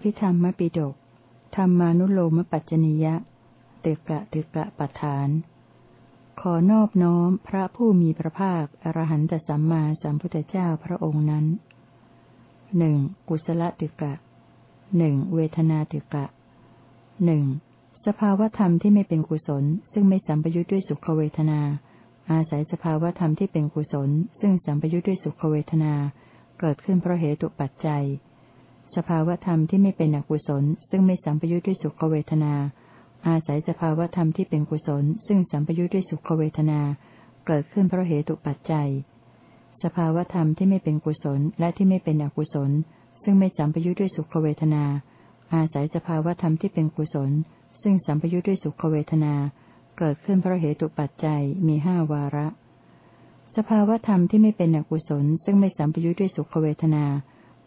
อภิธรรมปิฎกธรรมานุโลมปัจจนิยะเตกะเตกะปัฏฐาน ขอนอบน้อมพระผู้มีพระภาคอรหันตสัมมาสัมพุทธเจ้าพระองค์นั้นหนึ่งกุศลติกะหนึ่งเวทนาติกะหนึ่งสภาวธรรมที่ไม่เป็นกุศล ซึ่งไม่สัมปยุทธ์ด้วยสุขเวทนา อาศัยสภาวธรรมที่เป็นกุศล ซึ่งสัมปยุทธ์ด้วยสุขเวทนา เกิดขึ้นเพราะเหตุปัจจัย สภาวธรรมที่ไม่เป็นอกุศล ซึ่งไม่สัมปยุทธ์ด้วยสุขเวทนา อาศัยสภาวธรรมที่เป็นกุศล ซึ่งสัมปยุทธ์ด้วยสุขเวทนา เกิดขึ้นเพราะเหตุปัจจัย สภาวธรรมที่ไม่เป็นกุศลและที่ไม่เป็นอกุศล ซึ่งไม่สัมปยุทธ์ด้วยสุขเวทนา อาศัยสภาวธรรมที่เป็นกุศล ซึ่งสัมปยุทธ์ด้วยสุขเวทนา เกิดขึ้นเพราะเหตุปัจจัยมีห้าวาระ สภาวธรรมที่ไม่เป็นอกุศล ซึ่งไม่สัมปยุทธ์ด้วยสุขเวทนา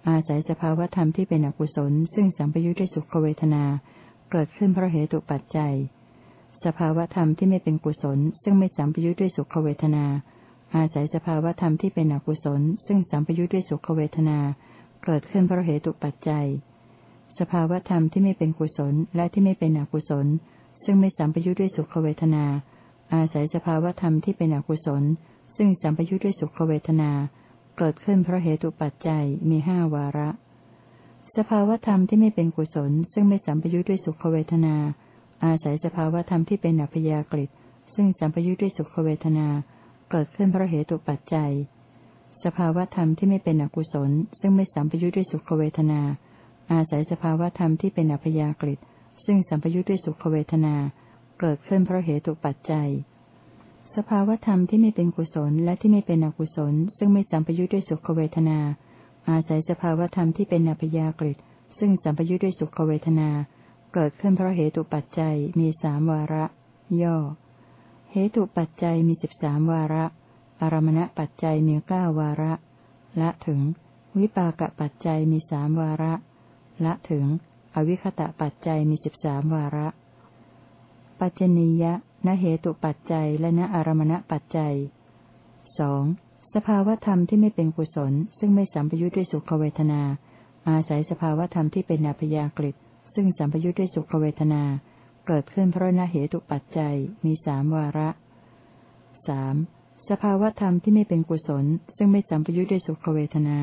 อาศัยสภาวธรรมที่เป็นอกุศล ซึ่งสัมปยุทธ์ด้วยสุขเวทนา เกิดขึ้นเพราะเหตุปัจจัย สภาวธรรมที่ไม่เป็นกุศล ซึ่งไม่สัมปยุทธ์ด้วยสุขเวทนา อาศัยสภาวธรรมที่เป็นอกุศล ซึ่งสัมปยุทธ์ด้วยสุขเวทนา เกิดขึ้นเพราะเหตุปัจจัย สภาวธรรมที่ไม่เป็นกุศลและที่ไม่เป็นอกุศล ซึ่งไม่สัมปยุทธ์ด้วยสุขเวทนา อาศัยสภาวธรรมที่เป็นอกุศล ซึ่งสัมปยุทธ์ด้วยสุขเวทนา เกิดขึ้นเพราะเหตุปัจจัยมีห้าวาระ สภาวธรรมที่ไม่เป็นกุศล ซึ่งไม่สัมปยุทธ์ด้วยสุขเวทนา อาศัยสภาวธรรมที่เป็นอัพยากฤิซึ่งสัมปยุทธ์ด้วยสุขเวทนา เกิดขึ้นเพราะเหตุปัจจัย สภาวธรรมที่ไม่เป็นอกุศล ซึ่งไม่สัมปยุทธ์ด้วยสุขเวทนา อาศัยสภาวธรรมที่เป็นอัพยากฤิซึ่งสัมปยุทธ์ด้วยสุขเวทนา เกิดขึ้นเพราะเหตุปัจจัย สภาวธรรมที่ไม่เป็นกุศลและที่ไม่เป็นอกุศล ซึ่งไม่สัมปยุทธ์ด้วยสุขเวทนา อาศัยสภาวธรรมที่เป็นอัพยากฤิซึ่งสัมปยุทธ์ด้วยสุขเวทนา เกิดขึ้นเพราะเหตุปัจจัยมีสามวาระ ย่อ เหตุปัจจัยมีสิบสามวาระ อารมณปัจจัยมีเก้าวาระ ละถึง วิปากปัจจัยมีสามวาระ ละถึง อวิคตะปัจจัยมีสิบสามวาระ ปัจจนียะ ณเหตุปัจจัยและณอารมณปัจจัยสองสภาวธรรมที่ไม่เป็นกุศล ซึ่งไม่สัมปยุทธ์ด้วยสุขเวทนา อาศัยสภาวธรรมที่เป็นอัพยากฤิซึ่งสัมปยุทธ์ด้วยสุขเวทนา เกิดขึ้นเพราะณเหตุปัจจัยมีสามวาระสามสภาวธรรมที่ไม่เป็นกุศล ซึ่งไม่สัมปยุทธ์ด้วยสุขเวทนา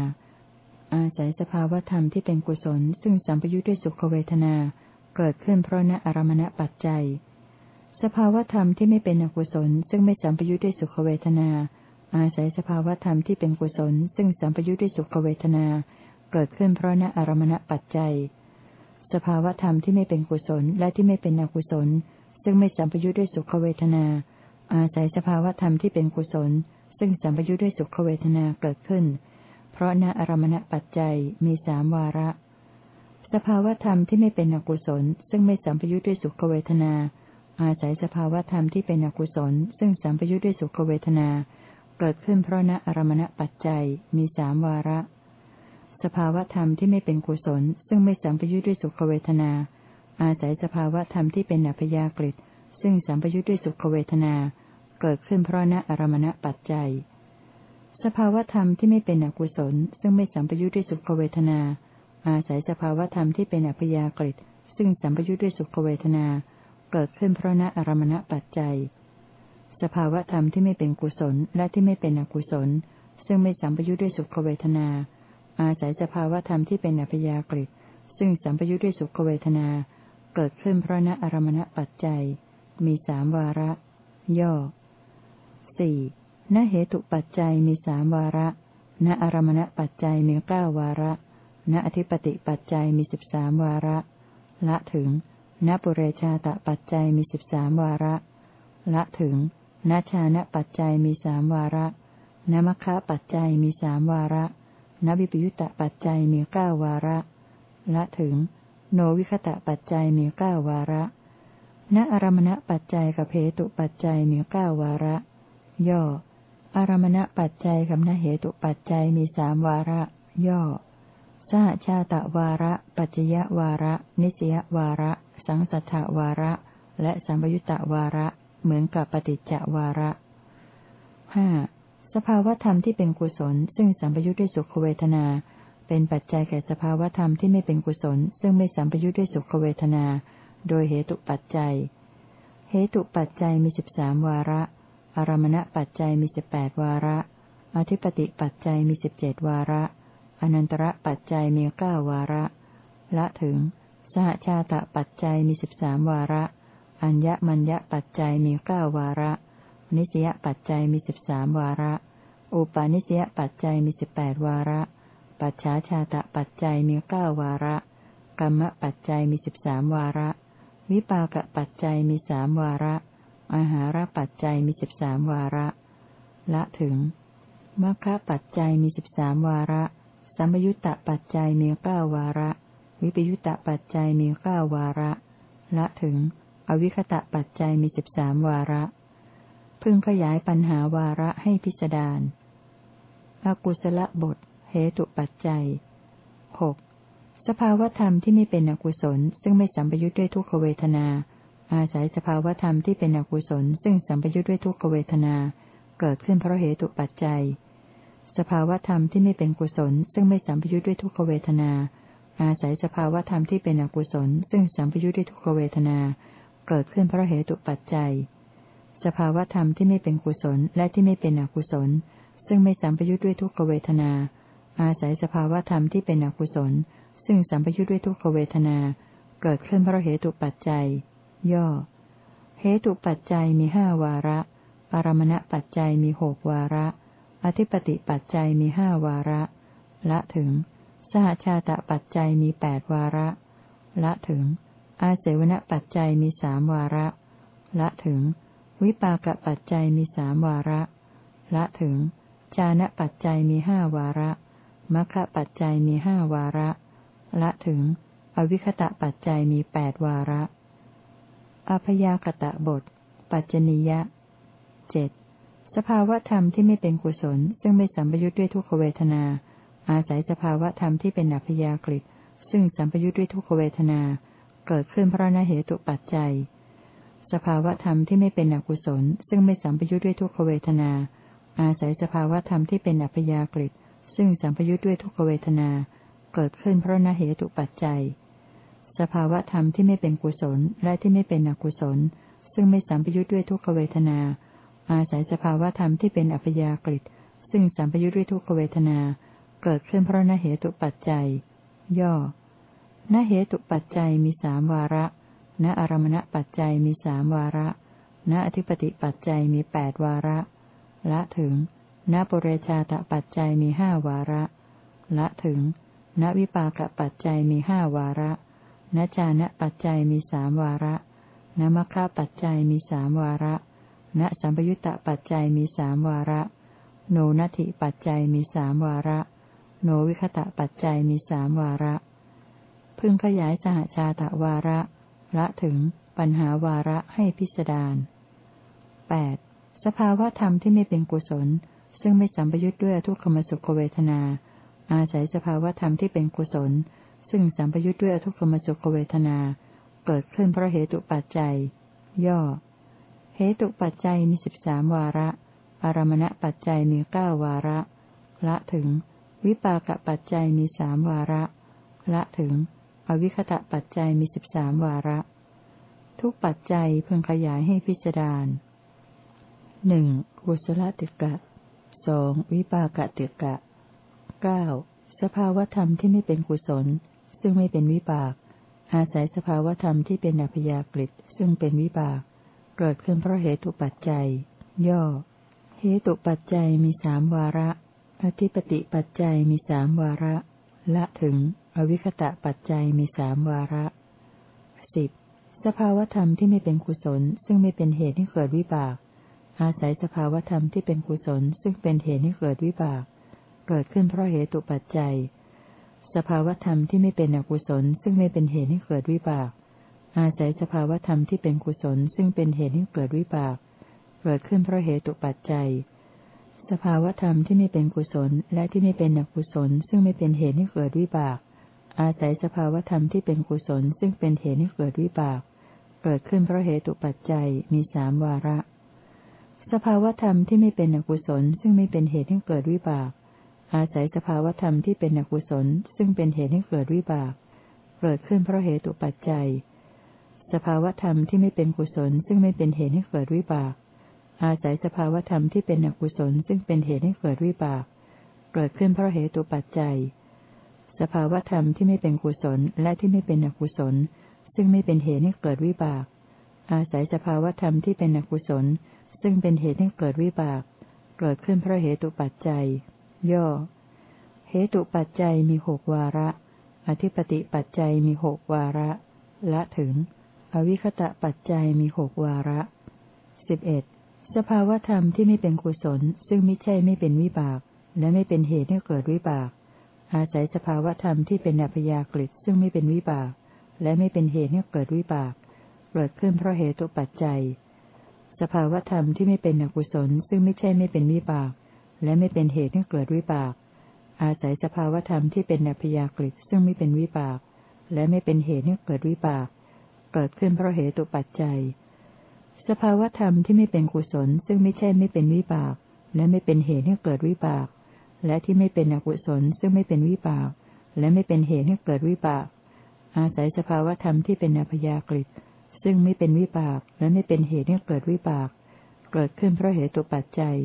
อาศัยสภาวธรรมที่เป็นกุศล ซึ่งสัมปยุทธ์ด้วยสุขเวทนา เกิดขึ้นเพราะณอารมณปัจจัย สภาวธรรมที่ไม่เป็นอกุศล ซึ่งไม่สัมปยุทธ์ด้วยสุขเวทนา อาศัยสภาวธรรมที่เป็นกุศล ซึ่งสัมปยุทธ์ด้วยสุขเวทนา เกิดขึ้นเพราะณอารมณปัจจัย สภาวธรรมที่ไม่เป็นกุศลและที่ไม่เป็นอกุศล ซึ่งไม่สัมปยุทธ์ด้วยสุขเวทนา อาศัยสภาวธรรมที่เป็นกุศล ซึ่งสัมปยุทธ์ด้วยสุขเวทนาเกิดขึ้น เพราะณอารมณปัจจัยมีสามวาระ สภาวธรรมที่ไม่เป็นอกุศล ซึ่งไม่สัมปยุทธ์ด้วยสุขเวทนา อาศัยสภาวธรรมที่เป็นอกุศล ซึ่งสัมปยุทธ์ด้วยสุขเวทนา เกิดขึ้นเพราะณอารมณปัจจัยมีสามวาระ สภาวธรรมที่ไม่เป็นกุศล ซึ่งไม่สัมปยุทธ์ด้วยสุขเวทนา อาศัยสภาวธรรมที่เป็นอัพยากฤิซึ่งสัมปยุทธ์ด้วยสุขเวทนา เกิดขึ้นเพราะณอารมณปัจจัย สภาวธรรมที่ไม่เป็นอกุศล ซึ่งไม่สัมปยุทธ์ด้วยสุขเวทนา อาศัยสภาวธรรมที่เป็นอัพยากฤิซึ่งสัมปยุทธ์ด้วยสุขเวทนา เกิดขึ้นเพราะณอารมณปัจจัย สภาวธรรมที่ไม่เป็นกุศลและที่ไม่เป็นอกุศล ซึ่งไม่สัมปยุทธ์ด้วยสุขเวทนา อาศัยสภาวธรรมที่เป็นอัพยากฤิซึ่งสัมปยุทธ์ด้วยสุขเวทนา เกิดขึ้นเพราะณอารมณปัจจัย มีสามวาระ ย่อสี่ณเหตุปัจจัยมีสามวาระ ณอารมณปัจจัยมีเก้าวาระ ณอธิปติปัจจัยมีสิบสามวาระ ละถึง ณปุเรชาตปัจจัยมีสิบสามวาระ ละถึงณชานะปัจจัยมีสามวาระณมัคคะปัจจัยมีสามวาระณวิปยุตตปัจจัยมีเก้าวาระ ละถึง โนวิคตะปัจจัยมีเก้าวาระณอารมณปัจจัยกับเหตุปัจจัยมีเก้าวาระ ย่อ อารมณปัจจัยกับนเหตุปัจจัยมีสามวาระ ย่อ สหชาตะวาระ ปัจจยวาระ นิสยวาระ สังสัทธวาระ และสัมยุตตวาระ เหมือนกับปฏิจจวาระห้าสภาวธรรมที่เป็นกุศล ซึ่งสัมปยุตด้วยสุขเวทนา เป็นปัจจัยแก่สภาวธรรมที่ไม่เป็นกุศล ซึ่งไม่สัมปยุทธ์ด้วยสุขเวทนา โดยเหตุปัจจัย เหตุปัจจัยมีสิบสามวาระ อารมณปัจจัยมีสิบแปดวาระ อธิปติปัจจัยมีสิบเจ็ดวาระ อนันตระปัจจัยมีเก้าวาระ ละถึง หชาตะปัจจัยมีสิบสามวาระ อัญญมัญญปัจจัยมีเก้าวาระ นิสยปัจจัยมีสิบสามวาระ อุปาณิสยปัจจัยมีสิบแปดวาระ ปัจฉาชาตะปัจจัยมีเก้าวาระ กรรมปัจจัยมีสิบสามวาระ วิปากปัจจัยมีสามวาระ อาหารปัจจัยมีสิบสามวาระ ละถึงมรรคปัจจัยมีสิบสามวาระ สัมยุตตปัจจัยมีเก้าวาระ วิปยุตตปัจจัยมีเก้าวาระ ละถึง อวิคตะปัจจัยมีสิบสามวาระ พึงขยายปัญหาวาระให้พิสดารอากุศลบท เหตุปัจจัยหกสภาวธรรมที่ไม่เป็นอกุศล ซึ่งไม่สัมปยุทธ์ด้วยทุกขเวทนา อาศัยสภาวธรรมที่เป็นอกุศล ซึ่งสัมปยุทธ์ด้วยทุกขเวทนา เกิดขึ้นเพราะเหตุปัจจัย สภาวธรรมที่ไม่เป็นกุศล ซึ่งไม่สัมปยุทธ์ด้วยทุกขเวทนา อาศัยสภาวธรรมที่เป็นอกุศล ซึ่งสัมปยุทธ์ด้วยทุกขเวทนา เกิดขึ้นเพราะเหตุปัจจัย สภาวธรรมที่ไม่เป็นกุศลและที่ไม่เป็นอกุศล ซึ่งไม่สัมปยุทธ์ด้วยทุกขเวทนา อาศัยสภาวธรรมที่เป็นอกุศล ซึ่งสัมปยุทธ์ด้วยทุกขเวทนา เกิดขึ้นเพราะเหตุปัจจัย ย่อ เหตุปัจจัยมีห้าวาระ ปรมณปัจจัยมีหกวาระ อธิปติปัจจัยมีห้าวาระ ละถึง สหชาตปัจจัยมีแปดวาระ ละถึง อาเสวนปัจจัยมีสามวาระ ละถึง วิปากปัจจัยมีสามวาระ ละถึง จานะปัจจัยมีห้าวาระมัคคะปัจจัยมีห้าวาระ ละถึง อวิคตะปัจจัยมีแปดวาระอพยากตะบท ปัจจนิยะเจ็ดสภาวธรรมที่ไม่เป็นกุศล ซึ่งไม่สัมปยุทธ์ด้วยทุกขเวทนา อาศัยสภาวะธรรมที่เป็นอัพยากฤิซึ่งสัมปยุทธ์ด้วยทุกขเวทนา เกิดขึ้นเพราะนเหตุปัจจัย สภาวะธรรมที่ไม่เป็นอกุศล ซึ่งไม่สัมปยุทธ์ด้วยทุกขเวทนา อาศัยสภาวะธรรมที่เป็นอัพยากฤิซึ่งสัมปยุทธ์ด้วยทุกขเวทนา เกิดขึ้นเพราะนเหตุปัจจัย สภาวะธรรมที่ไม่เป็นกุศลและที่ไม่เป็นอกุศล ซึ่งไม่สัมปยุทธ์ด้วยทุกขเวทนา อาศัยสภาวะธรรมที่เป็นอัพยากฤิซึ่งสัมปยุทธ์ด้วยทุกขเวทนาเเกิดขึ้นเพราะนเหตุปัจจัย ย่อ นเหตุปัจจัยมีสามวาระ ณอารมณปัจจัยมีสามวาระ ณอธิปติปัจจัยมีแปดวาระ ละถึง ณปุเรชาตปัจจัยมีห้าวาระ ละถึง ณวิปากปัจจัยมีห้าวาระ ณจานะปัจจัยมีสามวาระ ณมัคคะปัจจัยมีสามวาระณสัมปยุตตปัจจัยมีสามวาระ โนนัตถิปัจจัยมีสามวาระ โนวิคตะปัจจัยมีสามวาระ พึงขยายสหชาตะวาระ ละถึงปัญหาวาระให้พิสดารแปดสภาวธรรมที่ไม่เป็นกุศล ซึ่งไม่สัมปยุทธ์ด้วยทุกขมสุขเวทนา อาศัยสภาวธรรมที่เป็นกุศล ซึ่งสัมปยุทธ์ด้วยทุกขมสุขเวทนา เกิดขึ้นเพราะเหตุปัจจัย ย่อ เหตุปัจจัยมีสิบสามวาระ อารมณปัจจัยมีเก้าวาระ ละถึง วิปากปัจจัยมีสามวาระ ละถึง อวิคตะปัจจัยมีสิบสามวาระ ทุกปัจจัยเพิ่งขยายให้พิจารณาหนึ่งกุศลติกะสองวิปากติกะเก้าสภาวธรรมที่ไม่เป็นกุศล ซึ่งไม่เป็นวิบาก อาศัยสภาวธรรมที่เป็นอัพยากฤิซึ่งเป็นวิบาก เกิดขึ้นเพราะเหตุปัจจัย ย่อ เหตุปัจจัยมีสามวาระ อธิปติปัจจัยมีสามวาระ ละถึง อวิคตะปัจจัยมีสามวาระสิบสภาวธรรมที่ไม่เป็นกุศล ซึ่งไม่เป็นเหตุให้เกิดวิบาก อาศัยสภาวธรรมที่เป็นกุศล ซึ่งเป็นเหตุให้เกิดวิบาก เกิดขึ้นเพราะเหตุปัจจัย สภาวธรรมที่ไม่เป็นอกุศล ซึ่งไม่เป็นเหตุให้เกิดวิบาก อาศัยสภาวธรรมที่เป็นกุศล ซึ่งเป็นเหตุให้เกิดวิบาก เกิดขึ้นเพราะเหตุปัจจัย สภาวธรรมที่ไม่เป็นกุศลและที่ไม่เป็นอกุศล ซึ่งไม่เป็นเหตุให้เกิดวิบาก อาศัยสภาวธรรมที่เป็นกุศล ซึ่งเป็นเหตุให้เกิดวิบาก เกิดขึ้นเพราะเหตุปัจจัยมีสามวาระ สภาวธรรมที่ไม่เป็นอกุศล ซึ่งไม่เป็นเหตุให้เกิดวิบาก อาศัยสภาวธรรมที่เป็นอกุศล ซึ่งเป็นเหตุให้เกิดวิบาก เกิดขึ้นเพราะเหตุปัจจัย สภาวธรรมที่ไม่เป็นกุศล ซึ่งไม่เป็นเหตุให้เกิดวิบาก อาศัยสภาวธรรมที่เป็นอกุศลซึ่งเป็นเหตุให้เกิดวิบาก เกิดขึ้นเพราะเหตุปัจจัย สภาวธรรมที่ไม่เป็นกุศลและที่ไม่เป็นอกุศล ซึ่งไม่เป็นเหตุให้เกิดวิบาก อาศัยสภาวธรรมที่เป็นอกุศล ซึ่งเป็นเหตุให้เกิดวิบาก เกิดขึ้นเพราะเหตุปัจจัย ย่อ เหตุปัจจัยมีหกวาระ อธิปติปัจจัยมีหกวาระ ละถึง อวิคตะปัจจัยมีหกวาระสิบเอ็ด สภาวธรรมที่ไม่เป็นกุศล ซึ่งไม่ใช่ไม่เป็นวิบาก และไม่เป็นเหตุให้เกิดวิบาก อาศัยสภาวธรรมที่เป็นอัพยากฤิซึ่งไม่เป็นวิบาก และไม่เป็นเหตุให้เกิดวิบาก เกิดขึ้นเพราะเหตุปัจจัย สภาวธรรมที่ไม่เป็นอกุศล ซึ่งไม่ใช่ไม่เป็นวิบาก และไม่เป็นเหตุให้เกิดวิบาก อาศัยสภาวธรรมที่เป็นอัพยากฤิซึ่งไม่เป็นวิบาก และไม่เป็นเหตุให้เกิดวิบาก เกิดขึ้นเพราะเหตุปัจจัย สภาวธรรมที่ไม่เป็นกุศล ซึ่งไม่ใช่ไม่เป็นวิบาก และไม่เป็นเหตุให้เกิดวิบาก และที่ไม่เป็นอกุศล ซึ่งไม่เป็นวิบาก และไม่เป็นเหตุให้เกิดวิบาก อาศัยสภาวธรรมที่เป็นอัพยากฤิซึ่งไม่เป็นวิบาก และไม่เป็นเหตุให้เกิดวิบาก เกิดขึ้นเพราะเหตุปัจจัย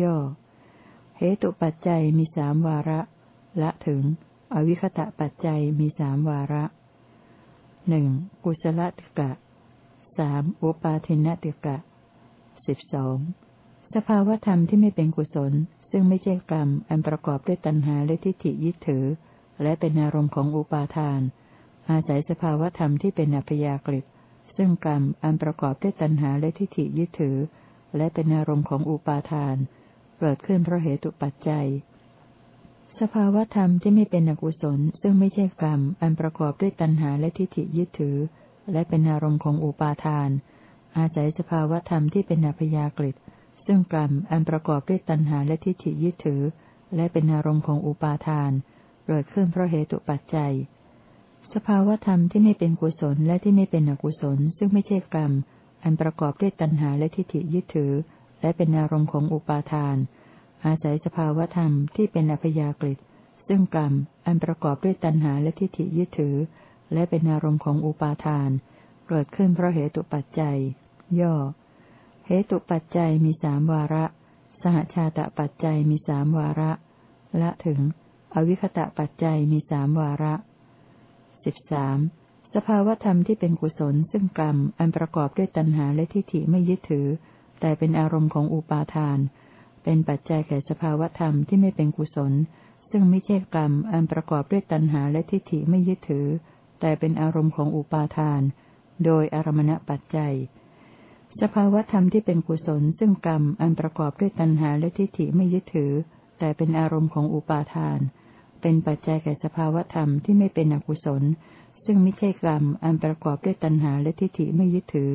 ย่อ เหตุปัจจัยมีสามวาระ ละถึง อวิคตะปัจจัยมีสามวาระหนึ่งกุศลติกะ สามอุปาทินติกะสิบสองสภาวธรรมที่ไม่เป็นกุศล ซึ่งไม่ใช่กรรม อันประกอบด้วยตัณหาและทิฏฐิยึดถือ และเป็นอารมณ์ของอุปาทาน อาศัยสภาวธรรมที่เป็นอัพยากฤิซึ่งกรรมอันประกอบด้วยตัณหาและทิฏฐิยึดถือ และเป็นอารมณ์ของอุปาทาน เกิดขึ้นเพราะเหตุปัจจัย สภาวธรรมที่ไม่เป็นอกุศล ซึ่งไม่ใช่กรรม อันประกอบด้วยตัณหาและทิฏฐิยึดถือ และเป็นอารมณ์ของอุปาทาน อาศัยสภาวธรรมที่เป็นอัพยากฤิซึ่งกรรมอันประกอบด้วยตัณหาและทิฏฐิยึดถือ และเป็นอารมณ์ของอุปาทาน เกิดขึ้นเพราะเหตุปัจจัย สภาวธรรมที่ไม่เป็นกุศลและที่ไม่เป็นอกุศล ซึ่งไม่ใช่กรรม อันประกอบด้วยตัณหาและทิฏฐิยึดถือ และเป็นอารมณ์ของอุปาทาน อาศัยสภาวธรรมที่เป็นอัพยากฤิซึ่งกรรมอันประกอบด้วยตัณหาและทิฏฐิยึดถือ และเป็นอารมณ์ของอุปาทาน เกิดขึ้นเพราะเหตุปัจจัย ย่อ เหตุปัจจัยมีสามวาระ สหชาตปัจจัยมีสามวาระ ละถึง อวิคตะปัจจัยมีสามวาระสิบสามสภาวธรรมที่เป็นกุศลซึ่งกรรมอันประกอบด้วยตัณหาและทิฏฐิไม่ยึดถือ แต่เป็นอารมณ์ของอุปาทาน เป็นปัจจัยแก่สภาวธรรมที่ไม่เป็นกุศล ซึ่งไม่ใช่กรรมอันประกอบด้วยตัณหาและทิฏฐิไม่ยึดถือ แต่เป็นอารมณ์ของอุปาทาน โดยอารมณปัจจัย สภาวธรรมที่เป็นกุศลซึ่งกรรมอันประกอบด้วยตัณหาและทิฏฐิไม่ยึดถือ แต่เป็นอารมณ์ของอุปาทาน เป็นปัจจัยแก่สภาวธรรมที่ไม่เป็นอกุศล ซึ่งไม่ใช่กรรมอันประกอบด้วยตัณหาและทิฏฐิไม่ยึดถือ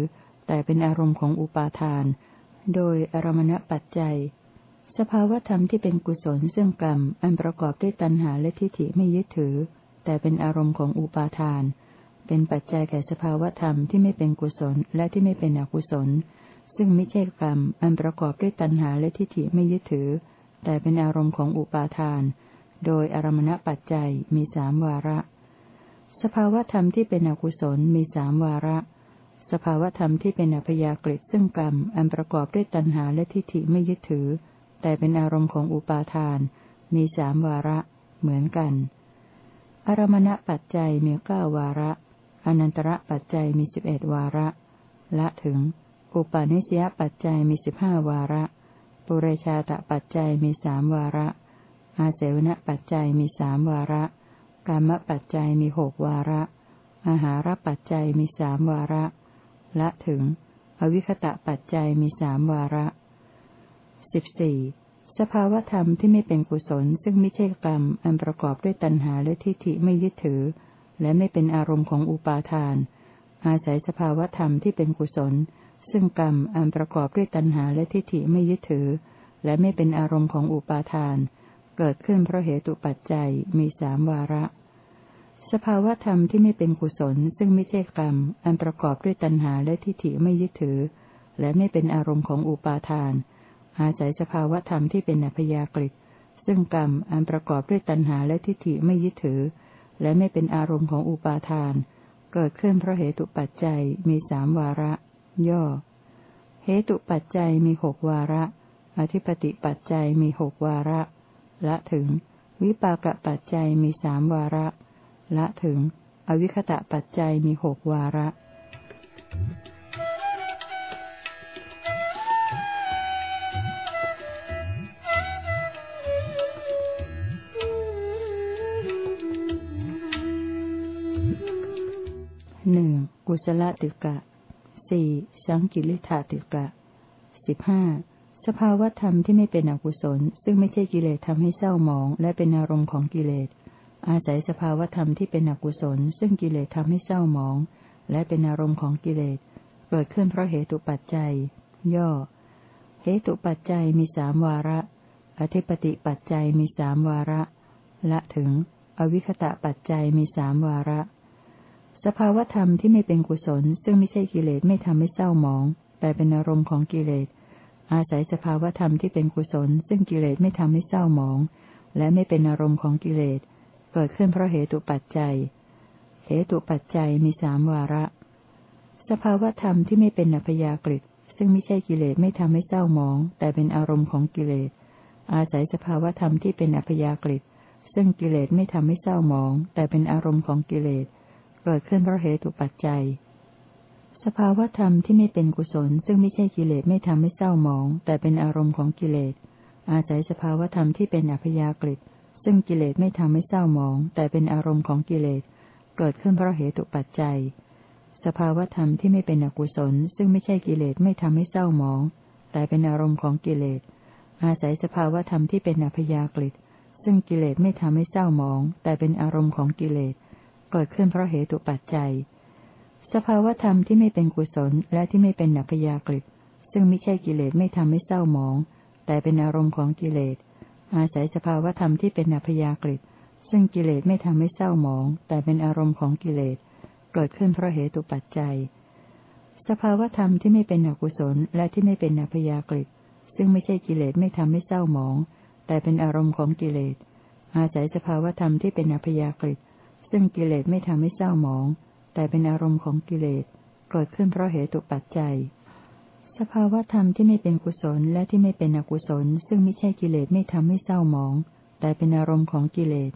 แต่เป็นอารมณ์ของอุปาทาน โดยอารมณปัจจัยสภาวธรรมที่เป็นกุศลซึ่งกรรม อันประกอบด้วยตัณหาและทิฏฐิไม่ยึดถือ แต่เป็นอารมณ์ของอุปาทาน เป็นปัจจัยแก่สภาวธรรมที่ไม่เป็นกุศลและที่ไม่เป็นอกุศล ซึ่งไม่ใช่กรรมอันประกอบด้วยตัณหาและทิฏฐิไม่ยึดถือ แต่เป็นอารมณ์ของอุปาทาน โดยอารมณปัจจัยมีสามวาระ สภาวธรรมที่เป็นอกุศลมีสามวาระ สภาวธรรมที่เป็นอัพยากฤิซึ่งกรรมอันประกอบด้วยตัณหาและทิฏฐิไม่ยึดถือ แต่เป็นอารมณ์ของอุปาทาน มีสามวาระ เหมือนกัน อารมณปัจจัยมีเก้าวาระ อนันตระปัจจัยมีสิบเอ็ดวาระ ละถึง อุปาณิสยปัจจัยมีสิบห้าวาระ ปุเรชาตปัจจัยมีสามวาระ อาเสวนปัจจัยมีสามวาระกรรมปัจจัยมีหกวาระอาหารปัจจัยมีสามวาระ ละถึง อวิคตะปัจจัยมีสามวาระสิบสี่ สภาวธรรมที่ไม่เป็นกุศลซึ่งไม่ใช่กรรม อันประกอบด้วยตัณหาและทิฏฐิไม่ยึดถือ และไม่เป็นอารมณ์ของอุปาทาน อาศัยสภาวธรรมที่เป็นกุศล ซึ่งกรรมอันประกอบด้วยตัณหาและทิฏฐิไม่ยึดถือ และไม่เป็นอารมณ์ของอุปาทาน เกิดขึ้นเพราะเหตุปัจจัยมีสามวาระ สภาวธรรมที่ไม่เป็นกุศล ซึ่งไม่ใช่กรรม อันประกอบด้วยตัณหาและทิฏฐิไม่ยึดถือ และไม่เป็นอารมณ์ของอุปาทาน อาศัยสภาวธรรมที่เป็นอัพยากฤิซึ่งกรรมอันประกอบด้วยตัณหาและทิฏฐิไม่ยึดถือ และไม่เป็นอารมณ์ของอุปาทาน เกิดขึ้นเพราะเหตุปัจจัยมีสามวาระ ย่อ เหตุปัจจัยมีหกวาระ อธิปติปัจจัยมีหกวาระ ละถึง วิปากปัจจัยมีสามวาระ ละถึง อวิคตะปัจจัยมีหกวาระ หนึ่งกุศลติกะสี่สังกิริธาติกะสิบห้าสภาวธรรมที่ไม่เป็นอกุศล ซึ่งไม่ใช่กิเลสทำให้เศร้าหมอง และเป็นอารมณ์ของกิเลส อาศัยสภาวธรรมที่เป็นอกุศล ซึ่งกิเลสทำให้เศร้าหมอง และเป็นอารมณ์ของกิเลส เกิดขึ้นเพราะเหตุปัจจัย ย่อ เหตุปัจจัยมีสามวาระ อธิปติปัจจัยมีสามวาระ ละถึง อวิคตะปัจจัยมีสามวาระ สภาวธรรมที่ไม่เป็นกุศล ซึ่งไม่ใช่กิเลสไม่ทำให้เศร้าหมอง แต่เป็นอารมณ์ของกิเลส อาศัยสภาวธรรมที่เป็นกุศล ซึ่งกิเลสไม่ทำให้เศร้าหมอง และไม่เป็นอารมณ์ของกิเลส เกิดขึ้นเพราะเหตุปัจจัย เหตุปัจจัยมีสามวาระ สภาวธรรมที่ไม่เป็นอัพยากฤิซึ่งไม่ใช่กิเลสไม่ทำให้เศร้าหมอง แต่เป็นอารมณ์ของกิเลส อาศัยสภาวธรรมที่เป็นอัพยากฤิซึ่งกิเลสไม่ทำให้เศร้าหมอง แต่เป็นอารมณ์ของกิเลส เกิดขึ้นเพราะเหตุปัจจัย สภาวธรรมที่ไม่เป็นกุศล ซึ่งไม่ใช่กิเลสไม่ทำให้เศร้าหมอง แต่เป็นอารมณ์ของกิเลส อาศัยสภาวธรรมที่เป็นอัพยากฤิซึ่งกิเลสไม่ทำให้เศร้าหมอง แต่เป็นอารมณ์ของกิเลส เกิดขึ้นเพราะเหตุปัจจัย สภาวธรรมที่ไม่เป็นอกุศล ซึ่งไม่ใช่กิเลสไม่ทำให้เศร้าหมอง แต่เป็นอารมณ์ของกิเลส อาศัยสภาวธรรมที่เป็นอัพยากฤิซึ่งกิเลสไม่ทำให้เศร้าหมอง แต่เป็นอารมณ์ของกิเลส เกิดขึ้นเพราะเหตุปัจจัย สภาวธรรมที่ไม่เป็นกุศลและที่ไม่เป็นนัพยากฤิซึ่งไม่ใช่กิเลสไม่ทำให้เศร้าหมอง แต่เป็นอารมณ์ของกิเลส อาศัยสภาวธรรมที่เป็นนัพยากฤิซึ่งกิเลสไม่ทำให้เศร้าหมอง แต่เป็นอารมณ์ของกิเลส เกิดขึ้นเพราะเหตุปัจจัย สภาวธรรมที่ไม่เป็นอกุศลและที่ไม่เป็นนัพยากฤิซึ่งไม่ใช่กิเลสไม่ทำให้เศร้าหมอง แต่เป็นอารมณ์ของกิเลส อาศัยสภาวธรรมที่เป็นนัพยากฤิ ซึ่งกิเลสไม่ทำให้เศร้าหมอง แต่เป็นอารมณ์ของกิเลสเกิดขึ้นเพราะเหตุปัจจัย สภาวธรรมที่ไม่เป็นกุศลและที่ไม่เป็นอกุศล ซึ่งไม่ใช่กิเลสไม่ทำให้เศร้าหมอง แต่เป็นอารมณ์ของกิเลส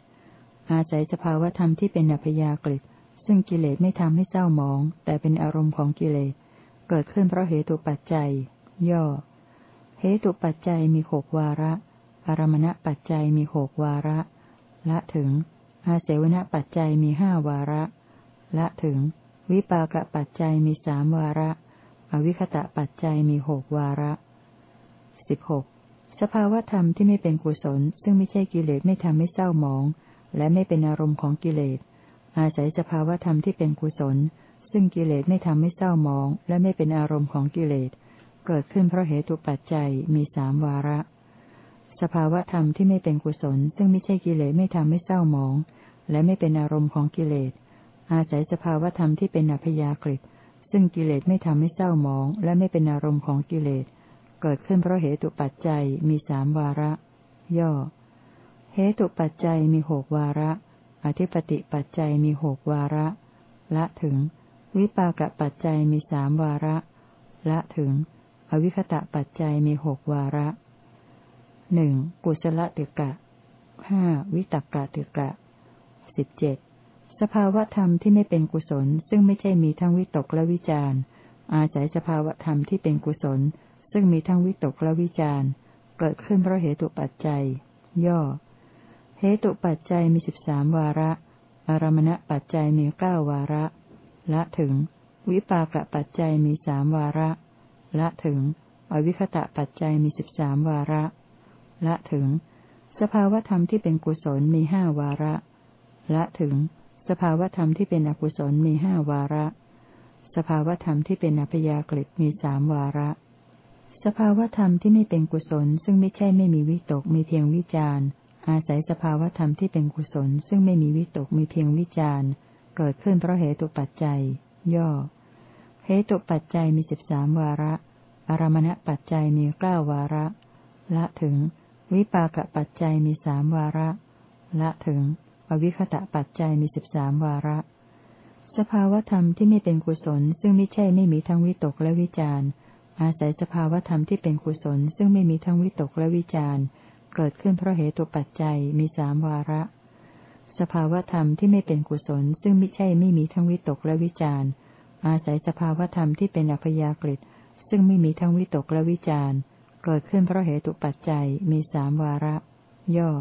อาศัยสภาวธรรมที่เป็นอัพยากฤิซึ่งกิเลสไม่ทำให้เศร้าหมอง แต่เป็นอารมณ์ของกิเลส เกิดขึ้นเพราะเหตุปัจจัย ย่อ เหตุปัจจัยมีหกวาระอารมณปัจจัยมีหกวาระ ละถึง อาเสวนปัจจัยมีห้าวาระ ละถึง วิปากปัจจัยมีสามวาระ อวิคตะปัจจัยมีหกวาระสิบหกสภาวธรรมที่ไม่เป็นกุศล ซึ่งไม่ใช่กิเลสไม่ทำให้เศร้าหมอง และไม่เป็นอารมณ์ของกิเลส อาศัยสภาวธรรมที่เป็นกุศล ซึ่งกิเลสไม่ทำให้เศร้าหมอง และไม่เป็นอารมณ์ของกิเลส เกิดขึ้นเพราะเหตุปัจจัยมีสามวาระ สภาวธรรมที่ไม่เป็นกุศล ซึ่งไม่ใช่กิเลสไม่ทำให้เศร้าหมอง และไม่เป็นอารมณ์ของกิเลส อาศัยสภาวธรรมที่เป็นอัพยากฤิซึ่งกิเลสไม่ทำให้เศร้าหมอง และไม่เป็นอารมณ์ของกิเลส เกิดขึ้นเพราะเหตุปัจจัยมีสามวาระ ย่อ เหตุปัจจัยมีหกวาระ อธิปติปัจจัยมีหกวาระ ละถึง วิปากปัจจัยมีสามวาระ ละถึง อวิคตะปัจจัยมีหกวาระหนึ่งกุศลติกะห้าวิตกะติกะ สิบเจ็ดสภาวธรรมที่ไม่เป็นกุศล ซึ่งไม่ใช่มีทั้งวิตกและวิจารอาศัยสภาวธรรมที่เป็นกุศล ซึ่งมีทั้งวิตกและวิจารเกิดขึ้นเพราะเหตุปัจจัย ย่อ เหตุปัจจัยมีสิบสามวาระ อารมณปัจจัยมีเก้าวาระ ละถึง วิปากปัจจัยมีสามวาระ ละถึง อวิคตะปัจจัยมีสิบสามวาระ ละถึง สภาวธรรมที่เป็นกุศลมีห้าวาระ ละถึง สภาวธรรมที่เป็นอกุศลมีห้าวาระ สภาวธรรมที่เป็นอัพยากฤิมีสามวาระ สภาวธรรมที่ไม่เป็นกุศล ซึ่งไม่ใช่ไม่มีวิตกมีเพียงวิจารอาศัยสภาวธรรมที่เป็นกุศล ซึ่งไม่มีวิตกมีเพียงวิจารเกิดขึ้นเพราะเหตุปัจจัย ย่อ เหตุปัจจัยมีสิบสามวาระ อารมณปัจจัยมีเก้าวาระ ละถึง วิปากปัจจัยมีสามวาระ ละถึง อวิคตะปัจจัยมีสิบสามวาระ สภาวธรรมที่ไม่เป็นกุศล ซึ่งไม่ใช่ไม่มีทั้งวิตกและวิจารอาศัยสภาวธรรมที่เป็นกุศล ซึ่งไม่มีทั้งวิตกและวิจารเกิดขึ้นเพราะเหตุปัจจัยมีสามวาระ สภาวธรรมที่ไม่เป็นกุศล ซึ่งไม่ใช่ไม่มีทั้งวิตกและวิจารอาศัยสภาวธรรมที่เป็นอัพยากฤิซึ่งไม่มีทั้งวิตกและวิจารเกิดขึ้นเพราะเหตุปัจจัยมีสามวาระ ย่อ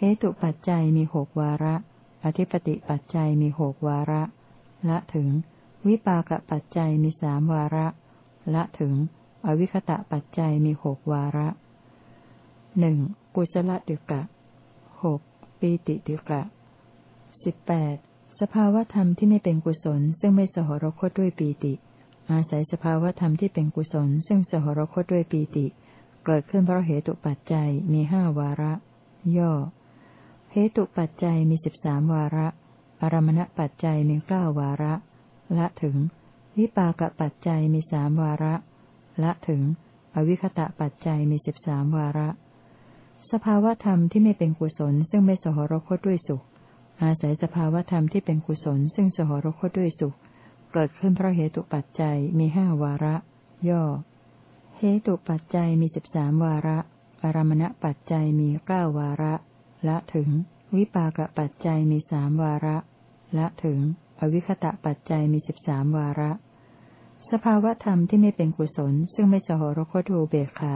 เหตุปัจจัยมีหกวาระ อธิปติปัจจัยมีหกวาระ ละถึง วิปากปัจจัยมีสามวาระ ละถึง อวิคตะปัจจัยมีหกวาระหนึ่งกุศลติกะหกปีติติกะสิบแปดสภาวธรรมที่ไม่เป็นกุศล ซึ่งไม่สหรคตด้วยปีติ อาศัยสภาวธรรมที่เป็นกุศล ซึ่งสหรคตด้วยปีติ เกิดขึ้นเพราะเหตุปัจจัยมีห้าวาระ ย่อ เหตุปัจจัยมีสิบสามวาระ อารมณปัจจัยมีเก้าวาระ ละถึง วิปากปัจจัยมีสามวาระ ละถึง อวิคตะปัจจัยมีสิบสามวาระ สภาวธรรมที่ไม่เป็นกุศลซึ่งไม่สหรคตด้วยสุข อาศัยสภาวธรรมที่เป็นกุศลซึ่งสหรคตด้วยสุข เกิดขึ้นเพราะเหตุปัจจัยมีห้าวาระ ย่อ เหตุปัจจัยมีสิบสามวาระ อารมณปัจจัยมีเก้าวาระ ละถึง วิปากปัจจัยมีสามวาระ ละถึง อวิคตะปัจจัยมีสิบสามวาระ สภาวธรรมที่ไม่เป็นกุศล ซึ่งไม่สหรคตดูเบกขา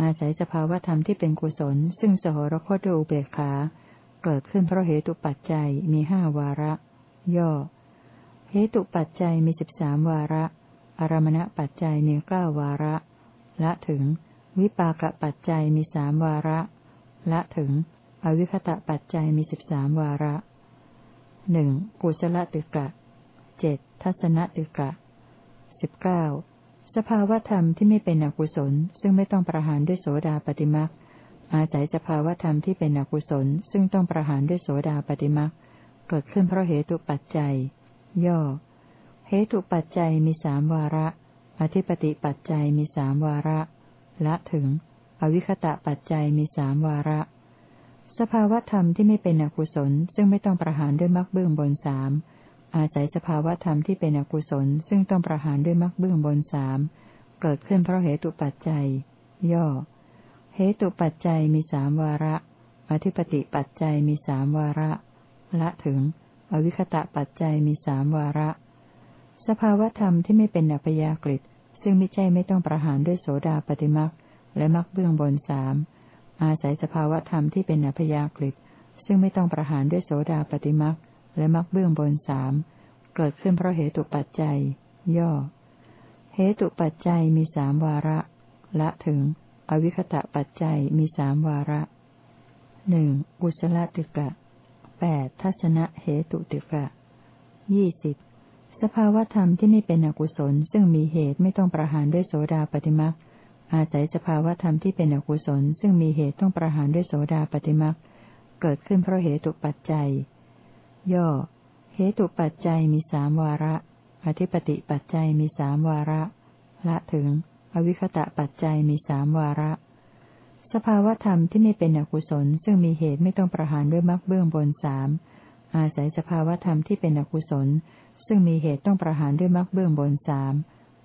อาศัยสภาวธรรมที่เป็นกุศล ซึ่งสหรคตด้วยอุเบกขา เกิดขึ้นเพราะเหตุปัจจัยมีห้าวาระ ย่อ เหตุปัจจัยมีสิบสามวาระ อารมณปัจจัยมีเก้าวาระ ละถึง วิปากปัจจัยมีสามวาระ ละถึง อวิคตะปัจจัยมีสิบสามวาระหนึ่งกุศลตึกะเจ็ดทัศนตึกะสิบเก้าสภาวธรรมที่ไม่เป็นอกุศล ซึ่งไม่ต้องประหารด้วยโสดาปฏิมักอาศัยสภาวธรรมที่เป็นอกุศล ซึ่งต้องประหารด้วยโสดาปฏิมักเกิดขึ้นเพราะเหตุปัจจัย ย่อ เหตุปัจจัยมีสามวาระ อธิปติปัจจัยมีสามวาระ ละถึง อวิคตะปัจจัยมีสามวาระ สภาวธรรมที่ไม่เป็นอกุศล ซึ่งไม่ต้องประหารด้วยมรรคเบื้องบนสามอาศัยสภาวธรรมที่เป็นอกุศล ซึ่งต้องประหารด้วยมรรคเบื้องบนสามเกิดขึ้นเพราะเหตุปัจจัย ย่อ เหตุปัจจัยมีสามวาระ อธิปติปัจจัยมีสามวาระ ละถึง อวิคตะปัจจัยมีสามวาระ สภาวธรรมที่ไม่เป็นอัพยากฤิซึ่งไม่ใช่ไม่ต้องประหารด้วยโสดาปฏิมักและมักเบื้องบนสาม อาศัยสภาวธรรมที่เป็นอัพยากฤิซึ่งไม่ต้องประหารด้วยโสดาปฏิมักและมรรคเบื้องบนสามเกิดขึ้นเพราะเหตุปัจจัย ย่อ เหตุปัจจัยมีสามวาระ ละถึง อวิคตะปัจจัยมีสามวาระหนึ่งกุศลติกะแปดทัศนะเหตุติกะยี่สิบสภาวธรรมที่ไม่เป็นอกุศลซึ่งมีเหตุไม่ต้องประหารด้วยโสดาปฏิมัก อาศัยสภาวธรรมที่เป็นอกุศล ซึ่งมีเหตุต้องประหารด้วยโสดาปฏิมักเกิดขึ้นเพราะเหตุปัจจัย ย่อ เหตุปัจจัยมีสามวาระ อธิปติปัจจัยมีสามวาระ ละถึง อวิคตะปัจจัยมีสามวาระ สภาวธรรมที่ไม่เป็นอกุศล ซึ่งมีเหตุไม่ต้องประหารด้วยมรรคเบื้องบนสามอาศัยสภาวธรรมที่เป็นอกุศล ซึ่งมีเหตุต้องประหารด้วยมรรคเบื้องบนสาม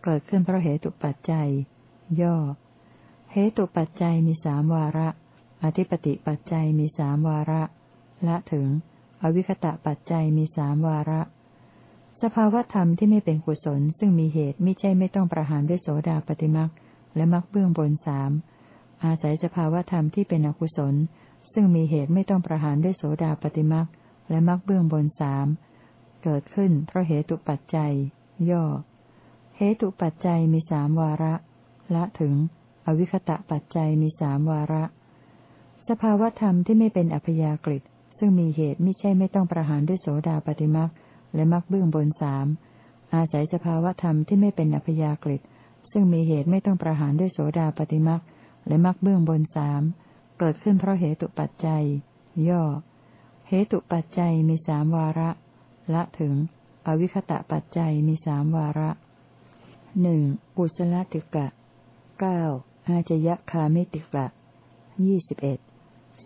เกิดขึ้นเพราะเหตุปัจจัย ย่อ เหตุปัจจัยมีสามวาระ อธิปติปัจจัยมีสามวาระ ละถึง อวิคตะปัจจัยมีสามวาระ สภาวธรรมที่ไม่เป็นกุศลซึ่งมีเหตุไม่ใช่ไม่ต้องประหารด้วยโสดาปฏิมักและมักเบื้องบนสามอาศัยสภาวธรรมที่เป็นอกุศล ซึ่งมีเหตุไม่ต้องประหารด้วยโสดาปฏิมักและมักเบื้องบนสามเกิดขึ้นเพราะเหตุปัจจัย ย่อ เหตุปัจจัยมีสามวาระ ละถึง อวิคตะปัจจัยมีสามวาระ สภาวธรรมที่ไม่เป็นอัพยากฤิซึ่งมีเหตุไม่ใช่ไม่ต้องประหารด้วยโสดาปฏิมักและมักเบื้องบนสามอาศัยสภาวธรรมที่ไม่เป็นอัพยากฤิซึ่งมีเหตุไม่ต้องประหารด้วยโสดาปฏิมักและมักเบื้องบนสามเกิดขึ้นเพราะเหตุปัจจัย ย่อ เหตุปัจจัยมีสามวาระ ละถึง อวิคตะปัจจัยมีสามวาระหนึ่งกุศลติกะ เก้าอาจยะคามิติกะยี่สิบเอ็ด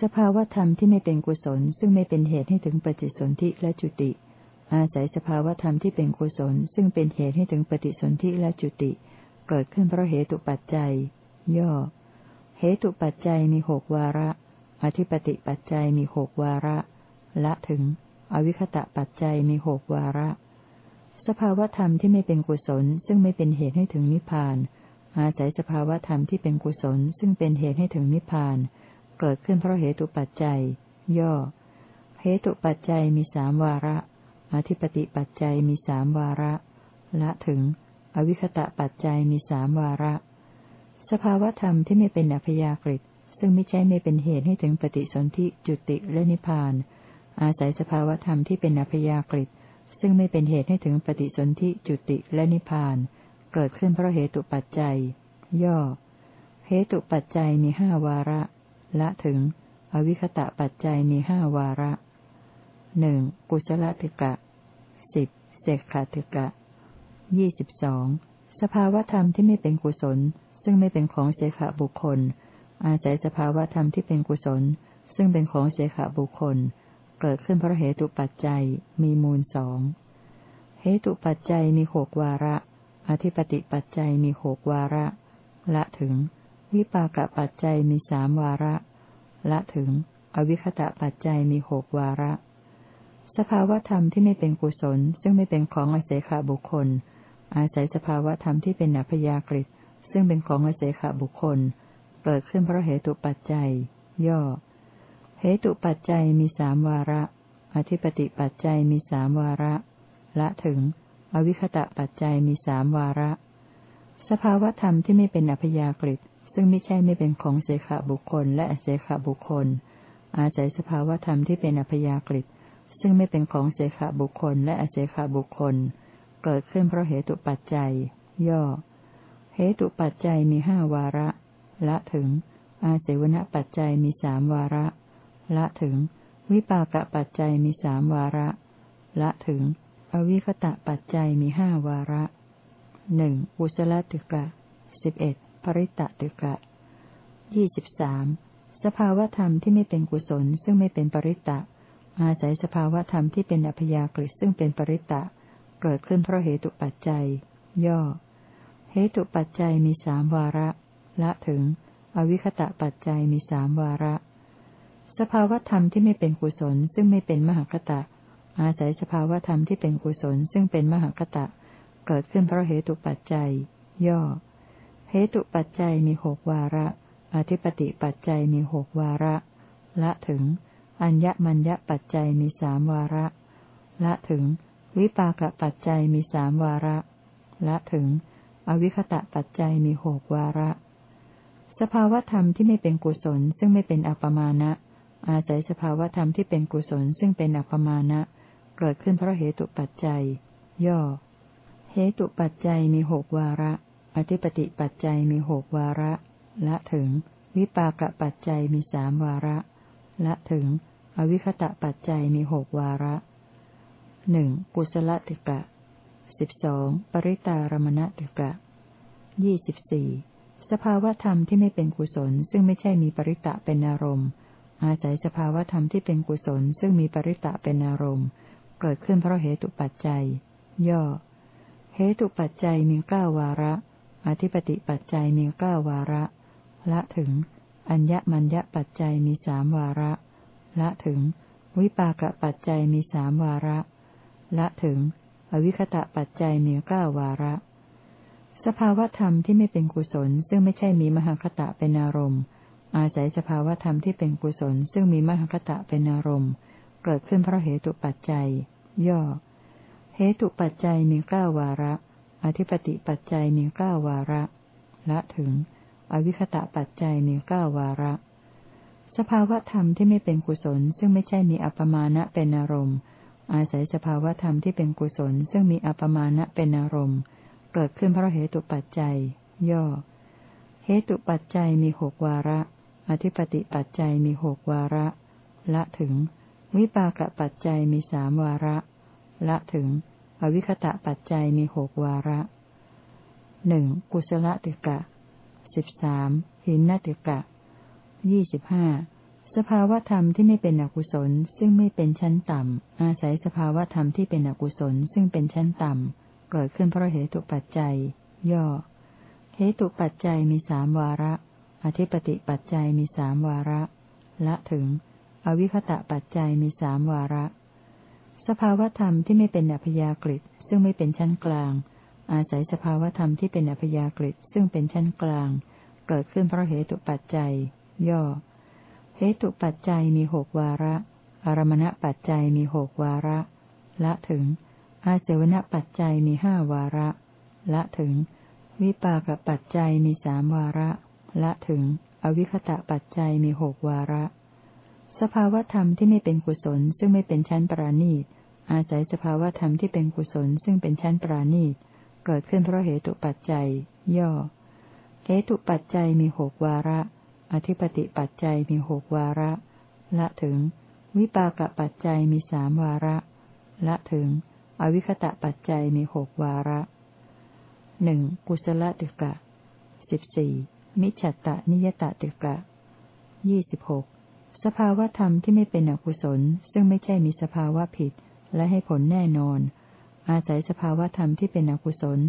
สภาวธรรมที่ไม่เป็นกุศล ซึ่งไม่เป็นเหตุให้ถึงปฏิสนธิและจุติ อาศัยสภาวธรรมที่เป็นกุศล ซึ่งเป็นเหตุให้ถึงปฏิสนธิและจุติ เกิดขึ้นเพราะเหตุปัจจัย ย่อ เหตุปัจจัยมีหกวาระ อธิปติปัจจัยมีหกวาระ ละถึง อวิคตะปัจจัยมีหกวาระ สภาวธรรมที่ไม่เป็นกุศล ซึ่งไม่เป็นเหตุให้ถึงนิพพาน อาศัยสภาวธรรมที่เป็นกุศล ซึ่งเป็นเหตุให้ถึงนิพพาน เกิดขึ้นเพราะเหตุปัจจัย ย่อ เหตุปัจจัยมีสามวาระ อธิปติปัจจัยมีสามวาระ ละถึง อวิคตะปัจจัยมีสามวาระ สภาวธรรมที่ไม่เป็นอัพยากฤิซึ่งไม่ใช่ไม่เป็นเหตุให้ถึงปฏิสนธิจุติและนิพพาน อาศัยสภาวธรรมที่เป็นอัพยากฤิซึ่งไม่เป็นเหตุให้ถึงปฏิสนธิจุติและนิพพาน เกิดขึ้นเพราะเหตุปัจจัย ย่อ เหตุปัจจัยมีห้าวาระ ละถึง อวิคตะปัจจัยมีห้าวาระหนึ่งกุศลติกะสิบเสกขาติกะยี่สิบสองสภาวธรรมที่ไม่เป็นกุศล ซึ่งไม่เป็นของเสขบุคคล อาศัยสภาวธรรมที่เป็นกุศล ซึ่งเป็นของเสขบุคคล เกิดขึ้นเพราะเหตุปัจจัยมีมูลสองเหตุปัจจัยมีหกวาระ อธิปติปัจจัยมีหกวาระ ละถึง วิปากปัจจัยมีสามวาระ ละถึง อวิคตะปัจจัยมีหกวาระ สภาวธรรมที่ไม่เป็นกุศล ซึ่งไม่เป็นของอาศัยขาบุคคล อาศัยสภาวธรรมที่เป็นอัพยากฤิซึ่งเป็นของอาศัยขาบุคคล เกิดขึ้นเพราะเหตุปัจจัย ย่อ เหตุปัจจัยมีสามวาระ อธิปติปัจจัยมีสามวาระ ละถึง อวิคตะปัจจัยมีสามวาระ สภาวธรรมที่ไม่เป็นอัพยากฤิซึ่งไม่ใช่ไม่เป็นของเสขบุคคล และเสขบุคคล อาศัยสภาวธรรมที่เป็นอัพยากฤิซึ่งไม่เป็นของเสขบุคคล และอเสขบุคคล เกิดขึ้นเพราะเหตุปัจจัย ย่อ เหตุปัจจัยมีห้าวาระ ละถึง อาเสวนปัจจัยมีสามวาระ ละถึง วิปากปัจจัยมีสามวาระ ละถึง อวิคตะปัจจัยมีห้าวาระหนึ่งอุสลติกะสิบเอ็ดปริตตติกะยี่สิบสามสภาวธรรมที่ไม่เป็นกุศลซึ่งไม่เป็นปริตตะอาศัยสภาวธรรมที่เป็นอัพยากฤิซึ่งเป็นปริตตะ เกิดขึ้นเพราะเหตุปัจจัย ย่อ เหตุปัจจัยมีสามวาระ ละถึง อวิคตะปัจจัยมีสามวาระ สภาวธรรมที่ไม่เป็นกุศลซึ่งไม่เป็นมหคตะ อาศัยสภาวธรรมที่เป็นกุศลซึ่งเป็นมหคตะ เกิดขึ้นเพราะเหตุปัจจัย ย่อ เหตุปัจจัยมีหกวาระ อธิปติปัจจัยมีหกวาระ ละถึง อัญญมัญญปัจจัยมีสามวาระ ละถึง วิปากปัจจัยมีสามวาระ ละถึง อวิคตะปัจจัยมีหกวาระ สภาวธรรมที่ไม่เป็นกุศลซึ่งไม่เป็นอัปมาณะอาศัยสภาวธรรมที่เป็นกุศลซึ่งเป็นอัปมาณะ เกิดขึ้นเพราะเหตุปัจจัย ย่อ เหตุปัจจัยมีหกวาระ อธิปติปัจจัยมีหกวาระ ละถึง วิปากปัจจัยมีสามวาระ ละถึง อวิคตะปัจจัยมีหกวาระหนึ่งกุศลติกะสิบสองปริตารมณติกะยี่สิบสี่สภาวธรรมที่ไม่เป็นกุศล ซึ่งไม่ใช่มีปริตะเป็นอารมณ์ อาศัยสภาวธรรมที่เป็นกุศล ซึ่งมีปริตะเป็นอารมณ์ เกิดขึ้นเพราะเหตุปัจจัย ย่อ เหตุปัจจัยมีเก้าวาระ อธิปติปัจจัยมีเก้าวาระ ละถึง อัญญมัญญปัจจัยมีสามวาระ ละถึง วิปากปัจจัยมีสามวาระ ละถึง อวิคตะปัจจัยมีเก้าวาระ สภาวธรรมที่ไม่เป็นกุศลซึ่งไม่ใช่มีมหคตะเป็นอารมณ์ อาศัยสภาวธรรมที่เป็นกุศลซึ่งมีมหคตะเป็นอารมณ์ เกิดขึ้นเพราะเหตุปัจจัย ย่อ เหตุปัจจัยมีเก้าวาระ อธิปติปัจจัยมีเก้าวาระ ละถึง อวิคตะปัจจัยมีเก้าวาระ สภาวธรรมที่ไม่เป็นกุศล ซึ่งไม่ใช่มีอัปมาณะเป็นอารมณ์ อาศัยสภาวธรรมที่เป็นกุศล ซึ่งมีอัปมาณะเป็นอารมณ์ เกิดขึ้นเพราะเหตุปัจจัย ย่อ เหตุปัจจัยมีหกวาระ อธิปติปัจจัยมีหกวาระ ละถึง วิปากปัจจัยมีสามวาระ ละถึง อวิคตะปัจจัยมีหกวาระหนึ่งกุศลติกะสิบสามหินนติกะยี่สิบห้าสภาวธรรมที่ไม่เป็นอกุศลซึ่งไม่เป็นชั้นต่ำ อาศัยสภาวธรรมที่เป็นอกุศลซึ่งเป็นชั้นต่ำ เกิดขึ้นเพราะเหตุปัจจัย ย่อ เหตุปัจจัยมีสามวาระ อธิปติปัจจัยมีสามวาระ ละถึง อวิคตะปัจจัยมีสามวาระ สภาวธรรมที่ไม่เป็นอัพยากฤิซึ่งไม่เป็นชั้นกลาง อาศัยสภาวธรรมที่เป็นอัพยากฤิซึ่งเป็นชั้นกลาง เกิดขึ้นเพราะเหตุปัจจัย ย่อ เหตุปัจจัยมีหกวาระ อารมณปัจจัยมีหกวาระ ละถึง อาเสวนปัจจัยมีห้าวาระ ละถึง วิปากปัจจัยมีสามวาระ ละถึง อวิคตะปัจจัยมีหกวาระ สภาวธรรมที่ไม่เป็นกุศลซึ่งไม่เป็นชั้นปราณีต อาศัยสภาวธรรมที่เป็นกุศลซึ่งเป็นชั้นปราณีต เกิดขึ้นเพราะเหตุปัจจัย ย่อ เหตุปัจจัยมีหกวาระ อธิปติปัจจัยมีหกวาระ ละถึง วิปากปัจจัยมีสามวาระ ละถึง อวิคตะปัจจัยมีหกวาระหนึ่งกุศลติกะสิบสี่มิจฉตะนิยตติกะยี่สิบหก สภาวธรรมที่ไม่เป็นอกุศล ซึ่งไม่ใช่มีสภาวะผิด และให้ผลแน่นอน อาศัยสภาวธรรมที่เป็นอกุศล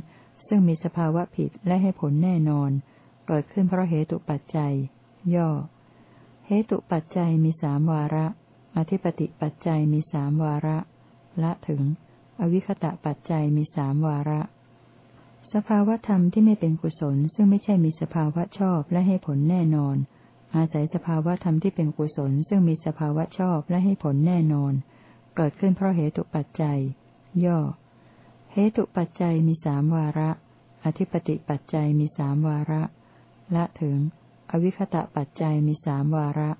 ซึ่งมีสภาวะผิดและให้ผลแน่นอน เกิดขึ้นเพราะเหตุปัจจัย ย่อ เหตุปัจจัยมีสามวาระ อธิปติปัจจัยมีสามวาระ ละถึง อวิคตะปัจจัยมีสามวาระ สภาวธรรมที่ไม่เป็นกุศล ซึ่งไม่ใช่มีสภาวะชอบและให้ผลแน่นอน อาศัยสภาวะธรรมที่เป็นกุศลซึ่งมีสภาวะชอบและให้ผลแน่นอน เกิดขึ้นเพราะเหตุปัจจัย ย่อ เหตุปัจจัยมีสามวาระ อธิปติปัจจัยมีสามวาระ ละถึง อวิคตะปัจจัยมีสามวาระ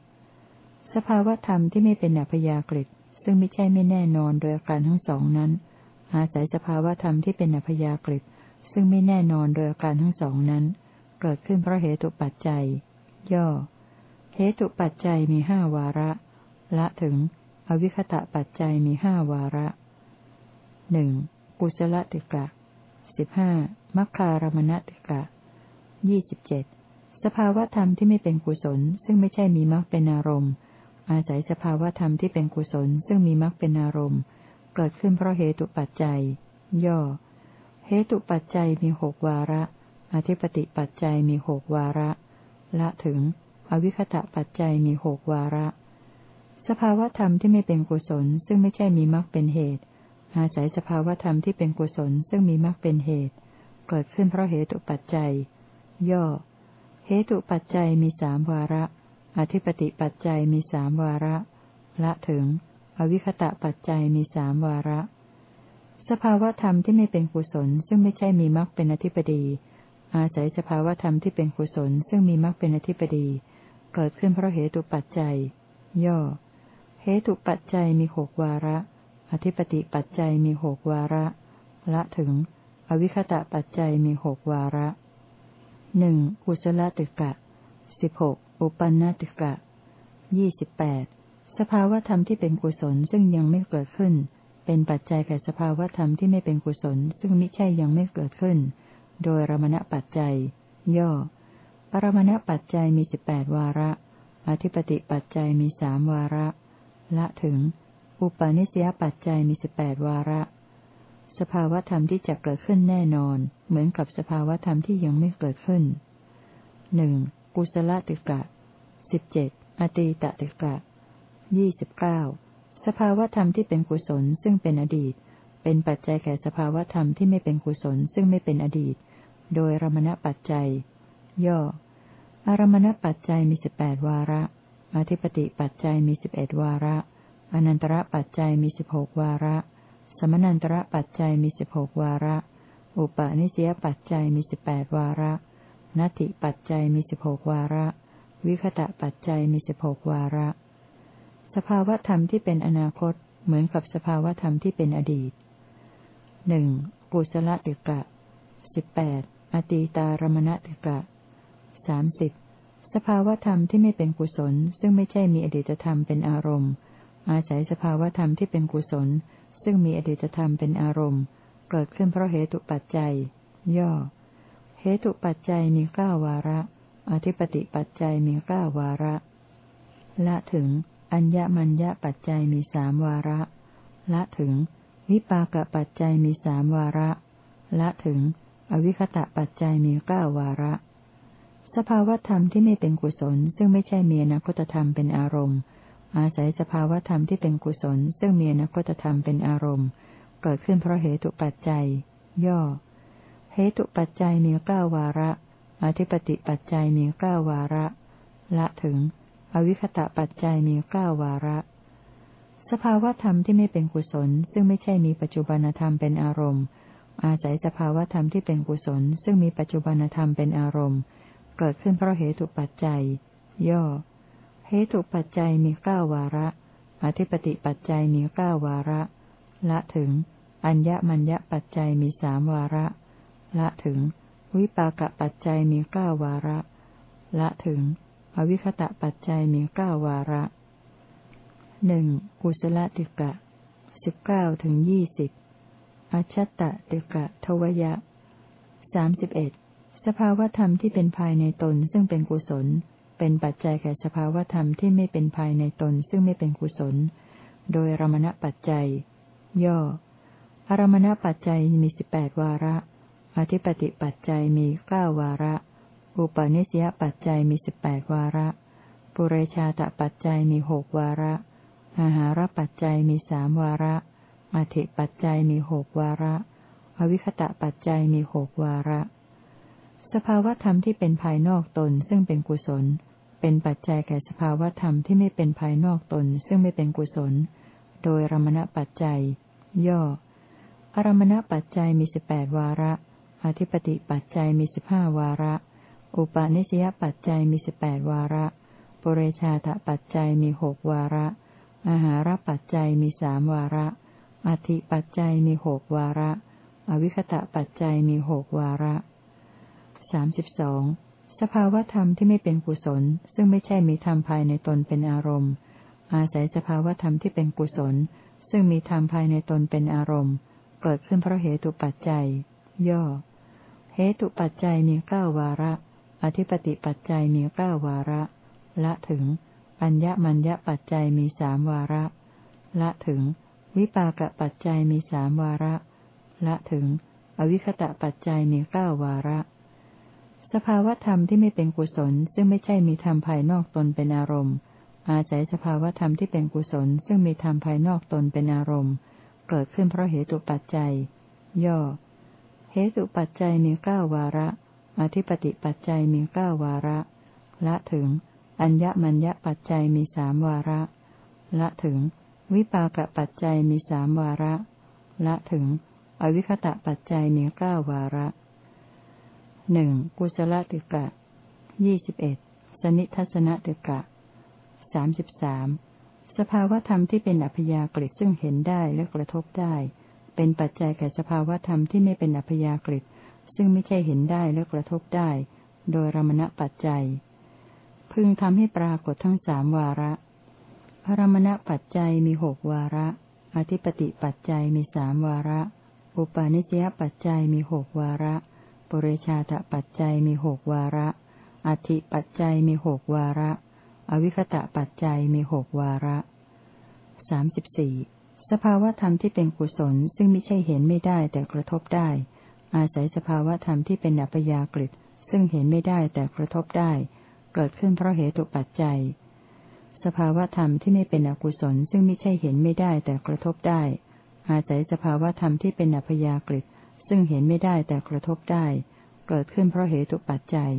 สภาวะธรรมที่ไม่เป็นอัพยากฤิซึ่งไม่ใช่ไม่แน่นอนโดยอาการทั้งสองนั้น อาศัยสภาวะธรรมที่เป็นอัพยากฤิซึ่งไม่แน่นอนโดยอาการทั้งสองนั้น เกิดขึ้นเพราะเหตุปัจจัย ย่อ ตุปัจจัยมีห้าวาระ ละถึง อวิคตะปัจจัยมีห้าวาระหนึ่งกุศลติกะสิบห้ามัคคารมณติกะยี่สิบเจ็ดสภาวธรรมที่ไม่เป็นกุศล ซึ่งไม่ใช่มีมรรคเป็นอารมณ์ อาศัยสภาวธรรมที่เป็นกุศล ซึ่งมีมรรคเป็นอารมณ์ เกิดขึ้นเพราะเหตุปัจจัย ย่อ เหตุปัจจัยมีหกวาระ อธิปติปัจจัยมีหกวาระ ละถึง อวิคตะปัจจัยมีหกวาระ สภาวธรรมที่ไม่เป็นกุศล ซึ่งไม่ใช่มีมรรคเป็นเหตุ อาศัยสภาวธรรมที่เป็นกุศล ซึ่งมีมรรคเป็นเหตุ เกิดขึ้นเพราะเหตุปัจจัย ย่อ เหตุปัจจัยมีสามวาระ อธิปติปัจจัยมีสามวาระ ละถึง อวิคตะปัจจัยมีสามวาระ สภาวธรรมที่ไม่เป็นกุศล ซึ่งไม่ใช่มีมรรคเป็นอธิปดี อาศัยสภาวธรรมที่เป็นกุศล ซึ่งมีมรรคเป็นอธิปดี เกิดขึ้นเพราะเหตุปัจจัย ย่อ เหตุปัจจัยมีหกวาระ อธิปติปัจจัยมีหกวาระ ละถึง อวิคตะปัจจัยมีหกวาระหนึ่งกุศลติกะสิบหกอุปันนติกะยี่สิบแปดสภาวธรรมที่เป็นกุศลซึ่งยังไม่เกิดขึ้น เป็นปัจจัยแก่สภาวธรรมที่ไม่เป็นกุศล ซึ่งมิใช่ยังไม่เกิดขึ้น โดยรมณปัจจัย ย่อ ปรมณปัจจัยมีสิบแปดวาระ อธิปติปัจจัยมีสามวาระ ละถึง อุปาณิสยปัจจัยมีสิบแปดวาระ สภาวธรรมที่จะเกิดขึ้นแน่นอน เหมือนกับสภาวธรรมที่ยังไม่เกิดขึ้นหนึ่งกุศลติกะสิบเจ็ดอตีตติกะยี่สิบเก้าสภาวธรรมที่เป็นกุศลซึ่งเป็นอดีต เป็นปัจจัยแก่สภาวธรรมที่ไม่เป็นกุศลซึ่งไม่เป็นอดีต โดยรมณปัจจัย ย่อ อารมณปัจจัยมีสิบแปดวาระ อธิปติปัจจัยมีสิบเอ็ดวาระ อนันตระปัจจัยมีสิบหกวาระ สมนันตระปัจจัยมีสิบหกวาระ อุปาณิสยปัจจัยมีสิบแปดวาระนัตติปัจจัยมีสิบหกวาระ วิคตะปัจจัยมีสิบหกวาระ สภาวธรรมที่เป็นอนาคตเหมือนกับสภาวธรรมที่เป็นอดีตหนึ่งกุศลติกะสิบแปดอตีตารมณติกะ สามสิบสภาวธรรมที่ไม่เป็นกุศล ซึ่งไม่ใช่มีอดีตธรรมเป็นอารมณ์ อาศัยสภาวธรรมที่เป็นกุศล ซึ่งมีอดีตธรรมเป็นอารมณ์ เกิดขึ้นเพราะเหตุปัจจัย ย่อ เหตุปัจจัยมีเก้าวาระ อธิปติปัจจัยมีเก้าวาระ ละถึง อัญญมัญญปัจจัยมีสามวาระ ละถึง วิปากปัจจัยมีสามวาระ ละถึง อวิคตะปัจจัยมีเก้าวาระ สภาวธรรมที่ไม่เป็นกุศล ซึ่งไม่ใช่มีนาคตธรรมเป็นอารมณ์ อาศัยสภาวธรรมที่เป็นกุศล ซึ่งมีนาคตธรรมเป็นอารมณ์ เกิดขึ้นเพราะเหตุปัจจัย ย่อ เหตุปัจจัยมีเก้าวาระ อธิปติปัจจัยมีเก้าวาระ ละถึง อวิคตะปัจจัยมีเก้าวาระ สภาวธรรมที่ไม่เป็นกุศล ซึ่งไม่ใช่มีปัจจุบันธรรมเป็นอารมณ์ อาศัยสภาวธรรมที่เป็นกุศล ซึ่งมีปัจจุบันธรรมเป็นอารมณ์ เกิดขึ้นเพราะเหตุปัจจัย ย่อ เหตุปัจจัยมีเก้าวาระ อธิปติปัจจัยมีเก้าวาระ ละถึง อัญญมัญญปัจจัยมีสามวาระ ละถึง วิปากปัจจัยมีเก้าวาระ ละถึง อวิคตะปัจจัยมีเก้าวาระหนึ่งกุศลติกะสิบเก้าถึงยี่สิบอชัตตติกะทวยะสามสิบเอ็ด สภาวธรรมที่เป็นภายในตนซึ่งเป็นกุศล เป็นปัจจัยแก่สภาวธรรมที่ไม่เป็นภายในตนซึ่งไม่เป็นกุศล โดยรมณปัจจัย ย่ออารมณปัจจัยมีสิบแปดวาระ อธิปติปัจจัยมีเก้าวาระ อุปนิสยปัจจัยมีสิบแปดวาระ ปุเรชาตปัจจัยมีหกวาระอาหารปัจจัยมีสามวาระอธิปัจจัยมีหกวาระ อวิคตะปัจจัยมีหกวาระ สภาวธรรมที่เป็นภายนอกตนซึ่งเป็นกุศล เป็นปัจจัยแก่สภาวธรรมที่ไม่เป็นภายนอกตนซึ่งไม่เป็นกุศล โดยรมณปัจจัย ย่อ อรมณปัจจัยมีสิบแปดวาระ อธิปติปัจจัยมีสิบห้าวาระ อุปาณิสยปัจจัยมีสิบแปดวาระปุเรชาตปัจจัยมีหกวาระอาหารปัจจัยมีสามวาระ อธิปัจจัยมีหกวาระ อวิคตะปัจจัยมีหกวาระ สามสิบสองสภาวธรรมที่ไม่เป็นกุศล ซึ่งไม่ใช่มีธรรมภายในตนเป็นอารมณ์ อาศัยสภาวธรรมที่เป็นกุศล ซึ่งมีธรรมภายในตนเป็นอารมณ์ เกิดขึ้นเพราะเหตุปัจจัย ย่อ เหตุปัจจัยมีเก้าวาระ อธิปติปัจจัยมีเก้าวาระ ละถึงอัญญมัญญปัจจัยมีสามวาระ ละถึง วิปากปัจจัยมีสามวาระ ละถึง อวิคตะปัจจัยมีเก้าวาระ สภาวธรรมที่ไม่เป็นกุศล ซึ่งไม่ใช่มีธรรมภายนอกตนเป็นอารมณ์ อาศัยสภาวธรรมที่เป็นกุศล ซึ่งมีธรรมภายนอกตนเป็นอารมณ์ เกิดขึ้นเพราะเหตุปัจจัย ย่อ เหตุปัจจัยมีเก้าวาระ อธิปติปัจจัยมีเก้าวาระ ละถึง อัญญมัญญปัจจัยมีสามวาระ ละถึง วิปากปัจจัยมีสามวาระ ละถึง อวิคตะปัจจัยมีเก้าวาระ หนึ่งกุศลติกะยี่สิบเอ็ดสนิทัศนติกะสามสิบสามสภาวธรรมที่เป็นอัพยากฤิซึ่งเห็นได้และกระทบได้ เป็นปัจจัยแก่สภาวธรรมที่ไม่เป็นอัพยากฤิซึ่งไม่ใช่เห็นได้และกระทบได้ โดยรมณปัจจัย พึงทำให้ปรากฏทั้งสามวาระพรมณปัจจัยมีหกวาระ อธิปติปัจจัยมีสามวาระ อุปาณิสยปัจจัยมีหกวาระ ปุเรชาตปัจจัยมีหกวาระ อธิปัจจัยมีหกวาระ อวิคตะปัจจัยมีหกวาระสามสิบสี่สภาวธรรมที่เป็นกุศลซึ่งไม่ใช่เห็นไม่ได้แต่กระทบได้ อาศัยสภาวธรรมที่เป็นอัปยากฤิซึ่งเห็นไม่ได้แต่กระทบได้ เกิดขึ้นเพราะเหตุปัจจัย สภาวธรรมที่ไม่เป็นอกุศลซึ่งไม่ใช่เห็นไม่ได้แต่กระทบได้ อาศัยสภาวธรรมที่เป็นอัพยากฤิ ซึ่งเห็นไม่ได้แต่กระทบได้ เกิดขึ้นเพราะเหตุปัจจัย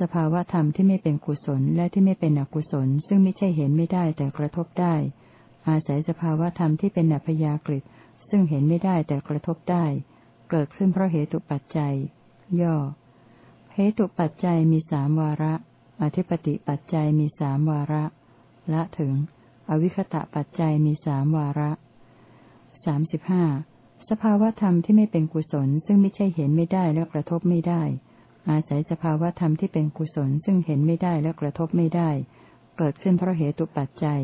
สภาวะธรรมที่ไม่เป็นกุศลและที่ไม่เป็นอกุศล ซึ่งไม่ใช่เห็นไม่ได้แต่กระทบได้ อาศัยสภาวะธรรมที่เป็นอัพยากฤิซึ่งเห็นไม่ได้แต่กระทบได้ เกิดขึ้นเพราะเหตุปัจจัย ย่อ เหตุปัจจัยมีสามวาระ อธิปติปัจจัยมีสามวาระ ละถึง อวิคตะปัจจัยมีสามวาระสามสิบห้า สภาวธรรมที่ไม่เป็นกุศล ซึ่งไม่ใช่เห็นไม่ได้และกระทบไม่ได้ อาศัยสภาวธรรมที่เป็นกุศล ซึ่งเห็นไม่ได้และกระทบไม่ได้ เกิดขึ้นเพราะเหตุปัจจัย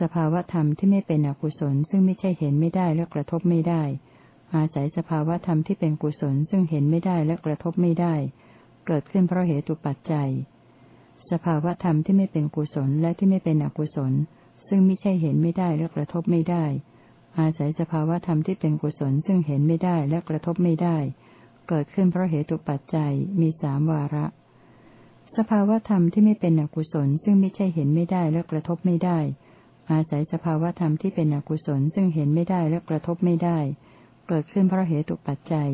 สภาวธรรมที่ไม่เป็นอกุศล ซึ่งไม่ใช่เห็นไม่ได้และกระทบไม่ได้ อาศัยสภาวธรรมที่เป็นกุศล ซึ่งเห็นไม่ได้และกระทบไม่ได้ เกิดขึ้นเพราะเหตุปัจจัย สภาวธรรมที่ไม่เป็นกุศลและที่ไม่เป็นอกุศล ซึ่งไม่ใช่เห็นไม่ได้และกระทบไม่ได้ อาศัยสภาวธรรมที่เป็นกุศลซึ่งเห็นไม่ได้และกระทบไม่ได้ เกิดขึ้นเพราะเหตุปัจจัยมีสามวาระ สภาวธรรมที่ไม่เป็นอกุศลซึ่งไม่ใช่เห็นไม่ได้และกระทบไม่ได้ อาศัยสภาวธรรมที่เป็นอกุศลซึ่งเห็นไม่ได้และกระทบไม่ได้ เกิดขึ้นเพราะเหตุปัจจัย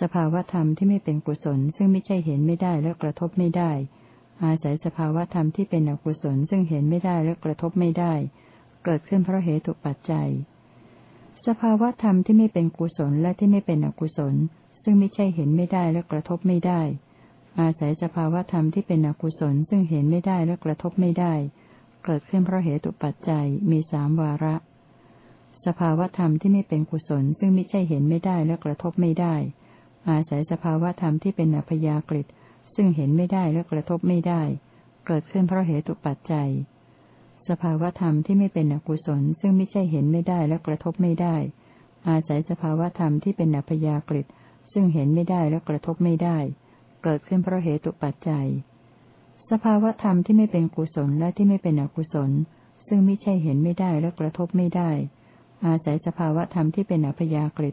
สภาวธรรมที่ไม่เป็นกุศลซึ่งไม่ใช่เห็นไม่ได้และกระทบไม่ได้ อาศัยสภาวธรรมที่เป็นอกุศลซึ่งเห็นไม่ได้และกระทบไม่ได้ เกิดขึ้นเพราะเหตุปัจจัย สภาวธรรมที่ไม่เป็นกุศลและที่ไม่เป็นอกุศล ซึ่งไม่ใช่เห็นไม่ได้และกระทบไม่ได้ อาศัยสภาวธรรมที่เป็นอกุศลซึ่งเห็นไม่ได้และกระทบไม่ได้ เกิดขึ้นเพราะเหตุปัจจัยมีสามวาระ สภาวธรรมที่ไม่เป็นกุศล ซึ่งไม่ใช่เห็นไม่ได้และกระทบไม่ได้ อาศัยสภาวธรรมที่เป็นอัพยากฤิซึ่งเห็นไม่ได้และกระทบไม่ได้ เกิดขึ้นเพราะเหตุปัจจัย สภาวธรรมที่ไม่เป็นอกุศล ซึ่งไม่ใช่เห็นไม่ได้และกระทบไม่ได้ อาศัยสภาวธรรมที่เป็นอัพยากฤิซึ่งเห็นไม่ได้และกระทบไม่ได้ เกิดขึ้นเพราะเหตุปัจจัย สภาวธรรมที่ไม่เป็นกุศลและที่ไม่เป็นอกุศล ซึ่งไม่ใช่เห็นไม่ได้และกระทบไม่ได้ อาศัยสภาวธรรมที่เป็นอัพยากฤิ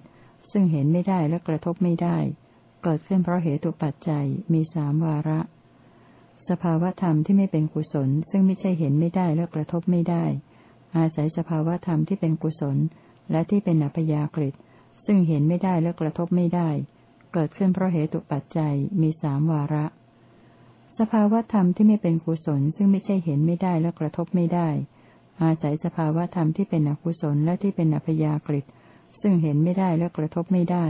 ซึ่งเห็นไม่ได้และกระทบไม่ได้ เกิดขึ้นเพราะเหตุปัจจัยมีสามวาระ สภาวธรรมที่ไม่เป็นกุศล ซึ่งไม่ใช่เห็นไม่ได้และกระทบไม่ได้ อาศัยสภาวธรรมที่เป็นกุศล และที่เป็นอัพยากฤิซึ่งเห็นไม่ได้และกระทบไม่ได้ เกิดขึ้นเพราะเหตุปัจจัยมีสามวาระ สภาวธรรมที่ไม่เป็นกุศล ซึ่งไม่ใช่เห็นไม่ได้และกระทบไม่ได้ อาศัยสภาวธรรมที่เป็นอกุศลและที่เป็นอัพยากฤิซึ่งเห็นไม่ได้และกระทบไม่ได้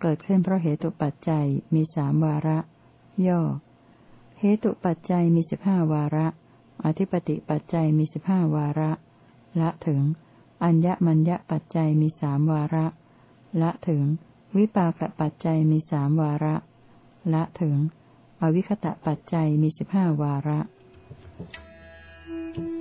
เกิดขึ้นเพราะเหตุปัจจัยมีสามวาระ ย่อ เหตุปัจจัยมีสิบห้าวาระ อธิปติปัจจัยมีสิบห้าวาระ ละถึง อัญญมัญญปัจจัยมีสามวาระ ละถึง วิปากปัจจัยมีสามวาระ ละถึง อวิคตะปัจจัยมีสิบห้าวาระ Thank you.